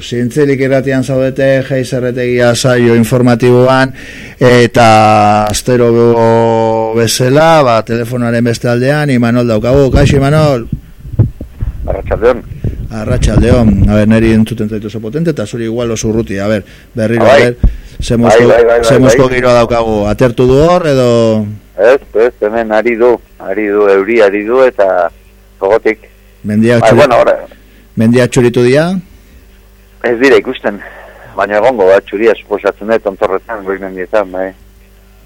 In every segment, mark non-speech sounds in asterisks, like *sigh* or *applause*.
zintzelik irratian zaudete, geizerretegia saio informatiboan, eta astero bezala, ba, telefonaren beste aldean, Imanol daukagu, kaixo Imanol? Arratxaldeon. Arratxaldeon, a ber, neri entzuten zaitu zo potente, eta zuri igual oso urruti, a ber, berriro, a ber, zemozko giroa daukagu, atertu du hor, edo... Ez, ez, hemen ari du, ari du, euri ari du, eta gogotik. Mendia bai, bueno, Mendia txuritu dira? Ez dira ikusten, baina egongo bat txuria suposatzen dut ontorretan, goi mendietan, bai.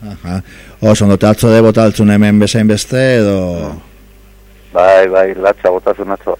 Aha, oso, ondo, atzo de botaltzun hemen bezain beste, edo... Bai, bai, latza botatzen atzo.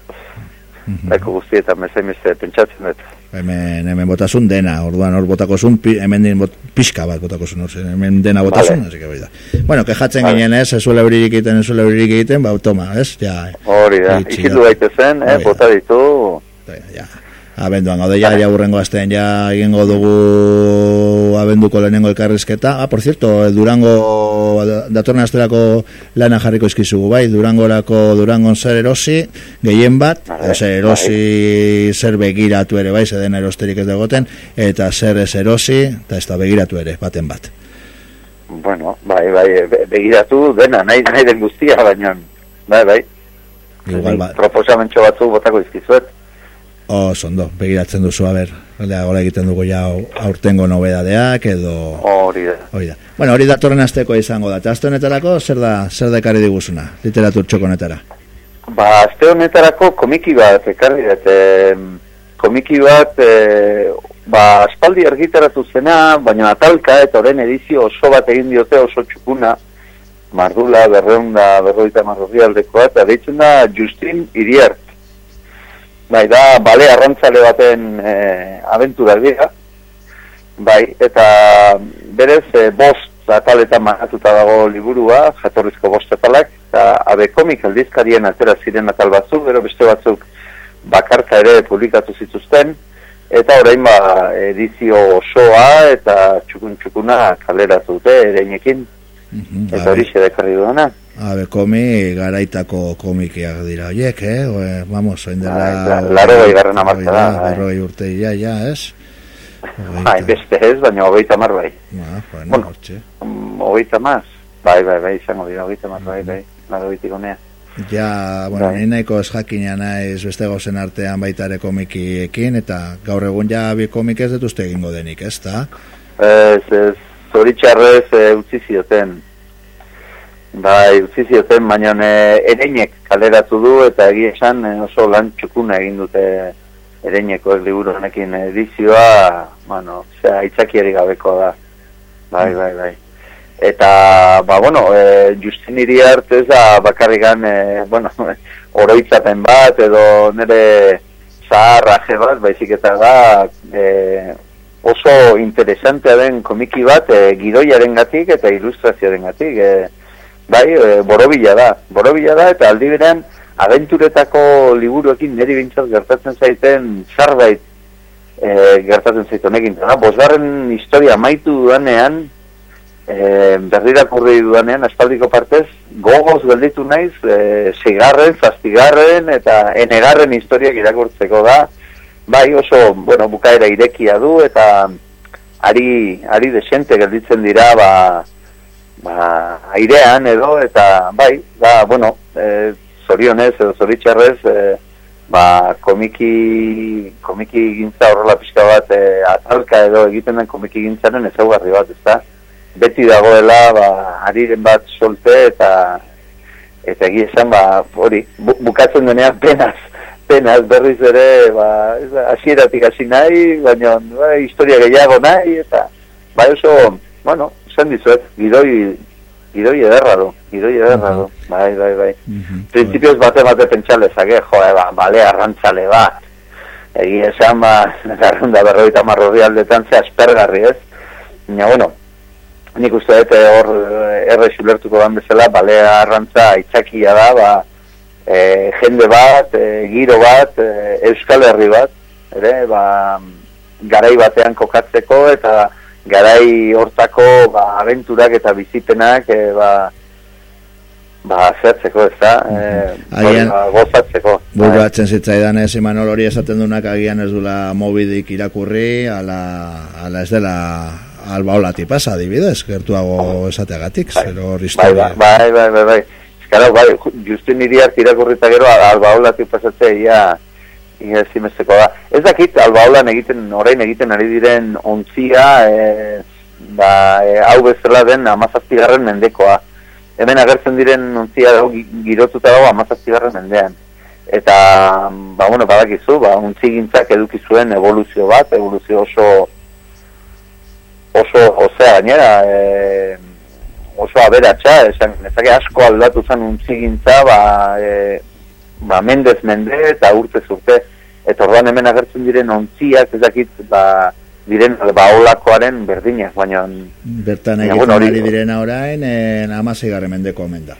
Mm -hmm. Eko guztietan bezain beste, pentsatzen dut. Hemen, hemen botasun dena, orduan hor botako zun, hemen din bot, pixka bat botako zun, hemen dena botasun, vale. así que bai da. Bueno, kejatzen vale. ginen, ez, ez zuele bririk egiten, ez bririk egiten, ba, toma, ez, ja. Hori da, ikilu zen, eh, bota ditu. Ja, ja abenduan gaude ja, ja urrengo astean ja egingo dugu abenduko lehenengo elkarrizketa. Ah, por cierto, Durango datorren asterako lana jarriko izkizugu, bai, Durangorako Durangon zer erosi, gehien bat, zer erosi zer begiratu ere, bai, zeden erosterik ez dagoten, eta zer ez erosi, eta ez da begiratu ere, baten bat. Bueno, bai, bai, begiratu dena, nahi, nahi den guztia, baina, bai, bai. Igual, bai. Proposamentxo batzu botako izkizuet. Oh, sondo, begiratzen duzu, a ber, gola egiten dugu ja aurtengo nobedadeak edo... Hori da. Hori da. Bueno, hori datorren azteko izango da. Azte honetarako, zer da, zer da ekarri diguzuna, literatur txoko honetara? Ba, azte honetarako komiki bat, ekarri da, komiki bat, e, ba, aspaldi argitaratu zena, baina atalka eta horren edizio oso bat egin diote oso txukuna, mardula, berreunda, berroita marrozialdekoa, eta deitzen da Justin Iriart bai, da, bale arrantzale baten e, abentura dira, bai, eta berez, e, bost ataletan manatuta dago liburua, jatorrizko bost atalak, eta abe komik aldizkarien atera ziren atal batzuk, bero beste batzuk bakarka ere publikatu zituzten, eta orain ba, edizio osoa eta txukun txukuna kalera zute ere inekin, mhm, eta bai. hori xedekarri duena. Abe, komi, garaitako komikiak dira, oiek, eh? O, vamos, oin dela... Laro gai garren amartza da. Laro gai urte, ja, ja, ez? Bai, beste ez, baina hogeita mar bai. Ba, bueno, bueno hortxe. Mm, hogeita maz, bai, bai, bai, izango dira, hogeita mar, bai, bai, laro gaitik honea. Ja, bueno, bai. nahiko ez jakina naiz beste gozen artean baita ere komikiekin, eta gaur egun ja bi komik ez detuzte egingo denik, ez da? Ez, ez, zoritxarrez e, utzi zioten, Bai, utzi zioten, baina e, ereinek kaleratu du eta egia esan e, oso lan txukuna egin dute ereineko liburu honekin edizioa, bueno, zera, itzakiari gabeko da. Bai, bai, bai. Eta, ba, bueno, e, Justin Iriart ez da bakarrigan, e, bueno, *laughs* oroitzaten bat edo nire zaharraje bat, baizik eta da e, oso interesantea den komiki bat e, gidoiaren gatik eta ilustrazioaren gatik, e, bai, e, borobila da, borobila da, eta aldi berean, abenturetako liburuekin niri bintzat gertatzen zaiten zarbait e, gertatzen zaitu honekin. Da, bosgarren historia maitu dudanean, e, berdirakurri dudanean, aspaldiko partez, gogoz gelditu naiz, e, zigarren, fastigarren, eta enegarren historiak irakurtzeko da, bai oso, bueno, bukaera irekia du, eta ari, ari desente gelditzen dira, ba, ba, airean edo, eta bai, ba, bueno, e, zorionez edo zoritxarrez, e, ba, komiki, komiki gintza horrela pixka bat, e, atalka edo egiten den komiki gintzaren ezaugarri bat, ezta? Beti dagoela, ba, ariren bat solte eta eta egia esan, ba, hori, bukatzen denean penaz, penaz berriz ere, ba, hasieratik hasi nahi, baina, ba, historia gehiago nahi, eta, ba, oso, bueno, esan dizuet, gidoi, gidoi ederra du, gidoi ederra du, bai, bai, bai. Principios bate bate pentsale zake, jo, eba, bale arrantzale bat, egi esan, ba, *laughs* garrunda berroita marrorri aldetan ze aspergarri ez, Ina, bueno, nik uste dute hor eh, erre xulertuko dan bezala, bale arrantza itxakia da, ba, e, jende bat, e, giro bat, e, euskal herri bat, ere, ba, garai batean kokatzeko, eta, garai hortako ba, abenturak eta bizipenak e, ba, ba, zehatzeko, ez da, e, Agian- ba, gozatzeko. Buratzen zitzaidan ez Imanol hori esaten dunak agian ez dula mobidik irakurri ala, ala ez dela albaolati pasa adibidez, gertuago esateagatik, zero hor Bai, bai, bai, bai, bai, bai. Eskara, bai, ju- Justin iriart irakurrita gero, albaolatik pasatzea, ia, ia zimesteko da. Ez dakit, albaolan egiten, orain egiten ari diren ontzia, e, ba, e, hau bezala den amazazpigarren mendekoa. Hemen agertzen diren ontzia dago, gi- girotuta dago amazazpigarren mendean. Eta, ba, bueno, badakizu, ba, untzigintzak eduki zuen evoluzio bat, evoluzio oso, oso, osea, gainera, e, oso aberatsa, esan, ezake asko aldatu zen untzigintza, ba, e, ba, mendez mende eta urte urte. Eta orduan hemen agertzen diren ontziak, ez dakit, ba, diren baolakoaren berdinak, baina Bertan egiten ari direna orain, en amaseigarren mendeko omen da.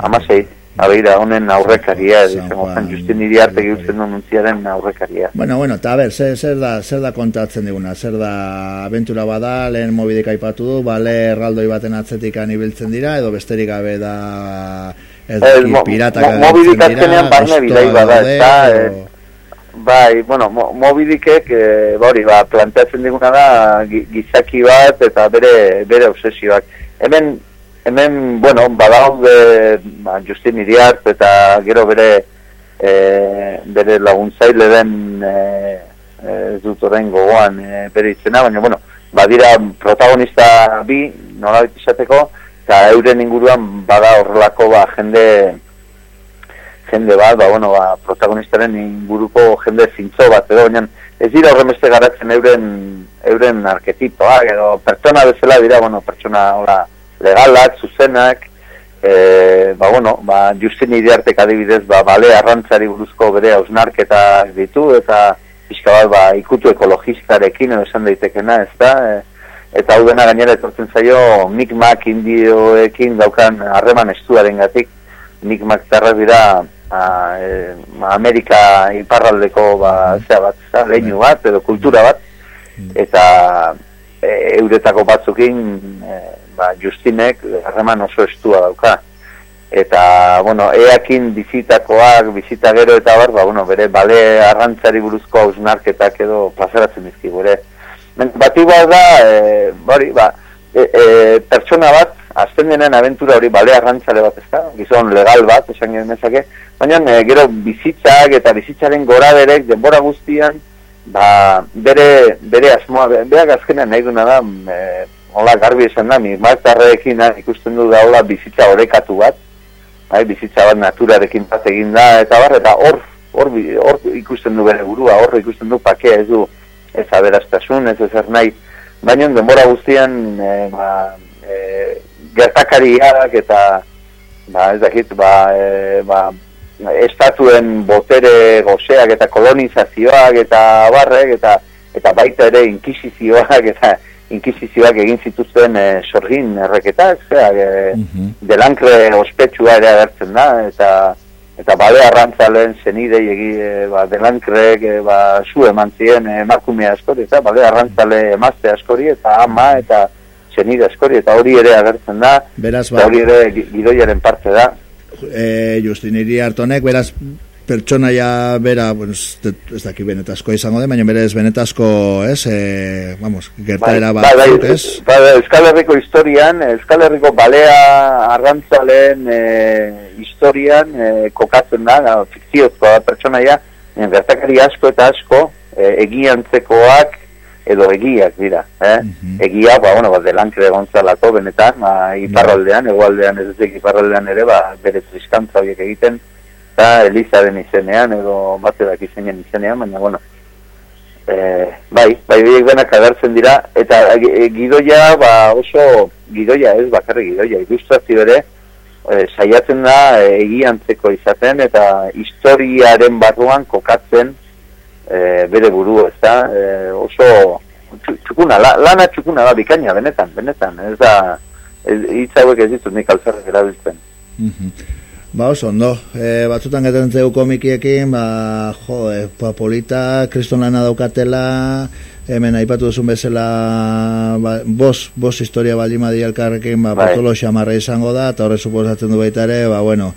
amasei, abeira, honen aurrekaria, San Justin iriarte giltzen duen untziaren aurrekaria. Bueno, bueno, eta a ber, zer, zer, da, zer da kontatzen diguna, zer da abentura bada, lehen mobidik aipatu du, bale erraldoi baten atzetik ibiltzen dira, edo besterik gabe da ez mo- piratak agertzen dira, gastoa bidai bada, ezta, edo- Bai, bueno, mo, mobidikek, e, hori, ba, planteatzen diguna da gi- gizaki bat eta bere bere obsesioak. Hemen, hemen, bueno, badaude ba, Justin Iriart eta gero bere e, bere laguntzaile den e, ez dut orain gogoan e, bere izena, baina, bueno, badira protagonista bi, nola izateko, eta euren inguruan bada horrelako ba, jende jende bat, ba, bueno, ba, protagonistaren inguruko jende zintzo bat, edo, baina ez dira horren beste garatzen euren, euren arketipoak, edo pertsona bezala dira, bueno, pertsona hola, legalak, zuzenak, e, ba, bueno, ba, Justin Iriartek adibidez, ba, bale arrantzari buruzko bere hausnarketak ditu, eta pixka bat, ba, ikutu ekologistarekin, edo esan daitekena, ez da, e, eta hau dena gainera etortzen zaio mikmak indioekin daukan harreman estuaren gatik, mikmak zarrak dira a, e, Amerika iparraldeko ba, zera bat, zera, leinu bat, edo kultura bat, eta e, euretako batzukin e, ba, Justinek harreman oso estua dauka. Eta, bueno, eakin bizitakoak, bizita gero eta bar, ba, bueno, bere bale arrantzari buruzko hausnarketak edo plazaratzen dizkigu ere. Bati bat da, e, bari, ba, e, e, pertsona bat, azten denen aventura hori bale arrantzale bat ezta, gizon legal bat, esan genezake, baina e, gero bizitzak eta bizitzaren gora berek denbora guztian, ba, bere, bere asmoa, be- berak azkenean nahi duna da, e, hola garbi esan da, mi martarrekin ikusten du da hola bizitza orekatu bat, bai, bizitza bat naturarekin bat egin da, eta bar, eta hor, hor, hor ikusten du bere burua, hor ikusten du pakea, ez du, ez aberastasun, ez ezer nahi, baina denbora guztian, e, ba, e, gertakariak eta, ba, ez dakit, ba, e, ba, estatuen botere goseak eta kolonizazioak eta barrek eta eta baita ere inkisizioak eta inkisizioak egin zituzten e, sorgin erreketak, zeak, e, Mhm. delankre ospetsua ere agertzen da, eta eta bale arrantzaleen zenidei egi, e, ba, delankrek e, ba, zu eman ziren e, emakume askori, eta bale arrantzale emazte askori, eta ama, eta zenide askori, eta hori ere agertzen da, Beraz, eta ba, hori ere gi- gidoiaren parte da. e, Justin Iriartonek, beraz, pertsonaia bera, bueno, ez, ez daki benetazko izango den, baina berez benetazko, ez, e, vamos, gertaera bai, bai, batzuk, ez? bai, bai, Euskal Herriko historian, Euskal Herriko balea arrantzaleen e, historian e, kokatzen da, da fikziozkoa da pertsonaia, e, gertakari asko eta asko e, egiantzekoak edo egiak dira. Eh? Mhm. Egia, ba, bueno, ba, delankre gontzalako benetan, ba, iparraldean, egualdean ez ezik iparraldean ere, ba, bere triskantza horiek egiten, eta Elizaren izenean, edo baterak izenean izenean, baina, bueno, e, bai, bai, biek denak agertzen dira, eta e, gidoia, ba, oso, gidoia ez, bakarrik gidoia, ilustrazio ere, e, saiatzen da egiantzeko izaten, eta historiaren barruan kokatzen e, bere buru, ez da, e, oso txu- txukuna, la, lana txukuna da, bikaina, benetan, benetan, ez da, hitz hauek ez ditut nik alzarrek erabiltzen. Mhm. Ba, oso, ondo. E, batzutan geten zeu komikiekin, ba, jo, e, pa, polita, kriston lana daukatela, hemen aipatu duzun bezala, ba, bos, bos historia baldima di elkarrekin, ba, Bai. potolo xamarra izango da, eta horre suposatzen du baita ere, ba, bueno,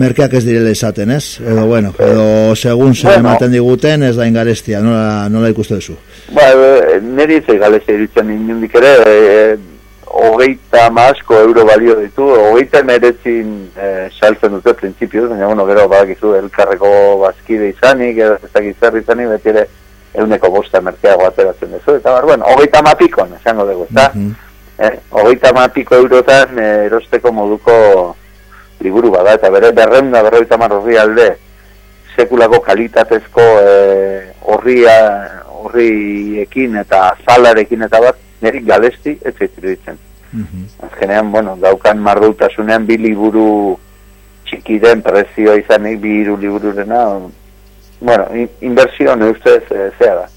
merkeak ez direla izaten, ez? Edo, bueno, edo, segun zer Bueno. ematen diguten, ez da ingarestia, nola, nola ikuste duzu? Ba, e, niri zei galez eritzen inundik ere, e, hogeita masko euro balio ditu, hogeita emeretzin e, saltzen dute printzipioz, baina bueno, gero badakizu elkarreko bazkide izanik, edo ez dakit zer izanik, beti ere euneko bosta merkeago ateratzen duzu, eta bar, bueno, hogeita mapikon, esango dugu, eta, Mhm. eh, hogeita mapiko eurotan eh, erosteko moduko liburu bada, eta bere berreunda berroita marrorri alde, sekulako kalitatezko eh, horria, horriekin eta zalarekin eta bat, niri galesti ez zaitziruditzen. Mhm. Azkenean, bueno, daukan mardutasunean bi liburu txikiren prezioa izanik, bi hiru libururena, bueno, in, inversio ne ustez e, zea da.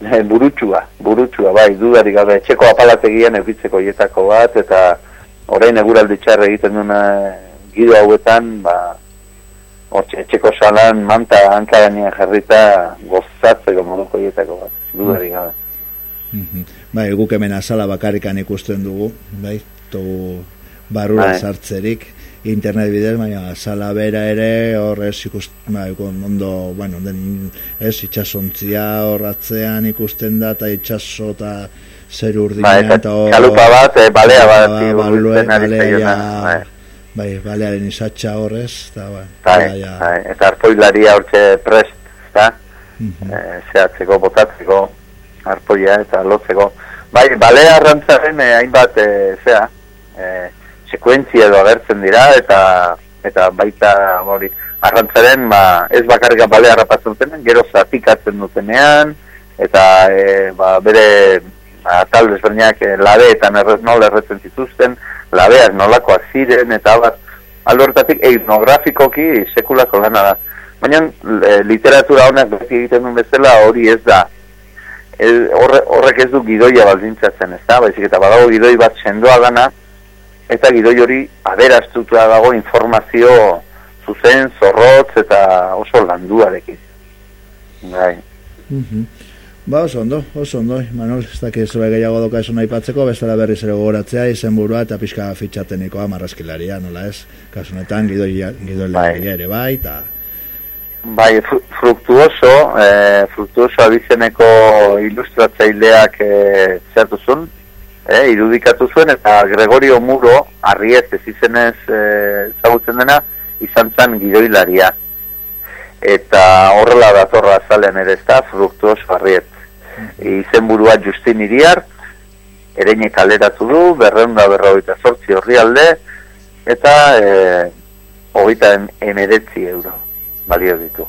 E, burutxua, burutxua, bai, dudarik gabe, etxeko apalategian eukitzeko hietako bat, eta orain eguraldi txarra egiten duna gido hauetan, ba, hortxe, etxeko salan manta hankaranean jarrita gozatzeko moduko hietako bat, dudarik gabe. Mhm. Bai, guk hemen azala bakarrikan ikusten dugu, bai, to barrura Bai. sartzerik internet bidez, baina azala bera ere hor ez ikust, bai, ondo, bueno, den, ez itxasontzia horratzean ikusten da, eta itxaso eta zer urdina, Ba, eta hor- kalupa bat, eh, balea bat, Ba, balue- ari balea ja- bai. bai, balearen isatxa horrez, eta bai, Bai, ja, bai, eta arpoilaria hortxe prest, eta Mhm. e, zehatzeko, botatzeko, arpoia eta lotzeko. Bai, bale arrantzaren eh, hainbat, e, zea, e, sekuentzia edo agertzen dira, eta eta baita hori arrantzaren, ba, ez bakarrik bale harrapatzen dutenen, gero zatikatzen dutenean, eta e, ba, bere atal desberdinak e, labeetan errez, nola erretzen zituzten, labeak nolakoak ziren, eta bat, aldo horretatik etnografikoki sekulako lana da. Baina e, literatura honak beti egiten duen bezala hori ez da. Horre, horrek ez du gidoia baldintzatzen, ez da? Baizik eta badago gidoi bat sendoa dana, eta gidoi hori aberastutua dago informazio zuzen, zorrotz eta oso landuarekin. Bai. Mhm. Ba, oso ondo, oso ondo, Manol, ez dakit zure gehiago doka esun aipatzeko, bestela berriz ere gogoratzea, izenburua eta pixka fitxatenikoa marrazkilaria, nola ez? Kasunetan, gidoi, gidoi Bai. ere bai, eta... Bai, fru- fruktuoso, e, fruktuoso abizeneko ilustratzaileak e, zertu zuen, e, irudikatu zuen, eta Gregorio Muro, arriez ez izenez ezagutzen dena, izan zen gidoilaria. Eta horrela datorra azalean ere ez da, fruktuoso arriet. Izenburua Justin Iriar, ereine kaleratu du, berreunda berrogeita sortzi horri alde, eta e, hogeita em- emeretzi euro balio ditu.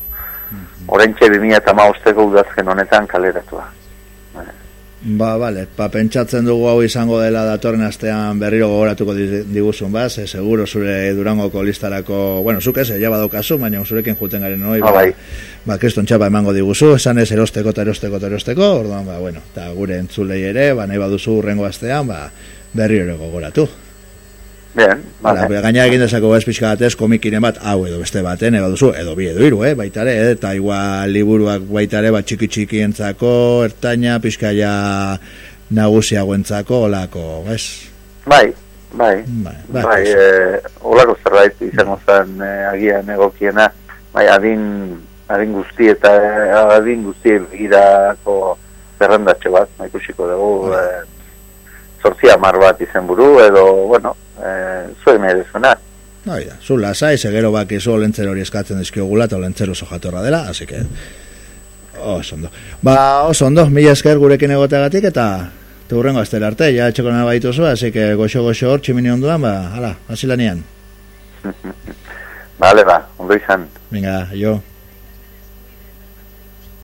Horentxe 2008ko udazken honetan kaleratua. Ba, bale, ba, pentsatzen dugu hau izango dela datorren astean berriro gogoratuko di- diguzun, ba, ze seguro zure durangoko listarako, bueno, zuk ez, ja badaukazu, baina zurekin juten garen hoi, Ah, bai. ba, kriston txapa emango diguzu, esan ez erosteko eta erosteko eta erosteko, orduan, ba, bueno, eta gure entzulei ere, ba, nahi baduzu urrengo astean, ba, berriro gogoratu. Bien, vale. gaina egin dezako ez pixka batez komikiren bat, hau edo beste baten, edo duzu, edo bi edo hiru, eh, baita ere, eh, eta igual liburuak baita ere, bat txiki txikientzako, ertaina, pixka ja nagusiagoentzako, olako, ez? Bai, bai. Bai, Bai, bai, eh, olako zerbait izango zen eh, agian egokiena, bai, adin, adin guzti eta eh, adin guzti begirako zerrendatxo bat, ba, ikusiko dugu, Bai. eh, zortzia mar bat izen buru, edo, bueno, eh, zuen ere zuena. Hoi da, zu lasai, segero bakizu olentzer hori eskatzen dizkiogula eta olentzer oso jatorra dela, así que oso ondo. Ba, oso ondo, mila esker gurekin egoteagatik eta turrengo astera arte, ja etxeko nena baituzu, así que goxo-goxo hor, tximini onduan, ba, hala, hasi lanian. Bale, *laughs* ba, ondo izan. Venga, jo.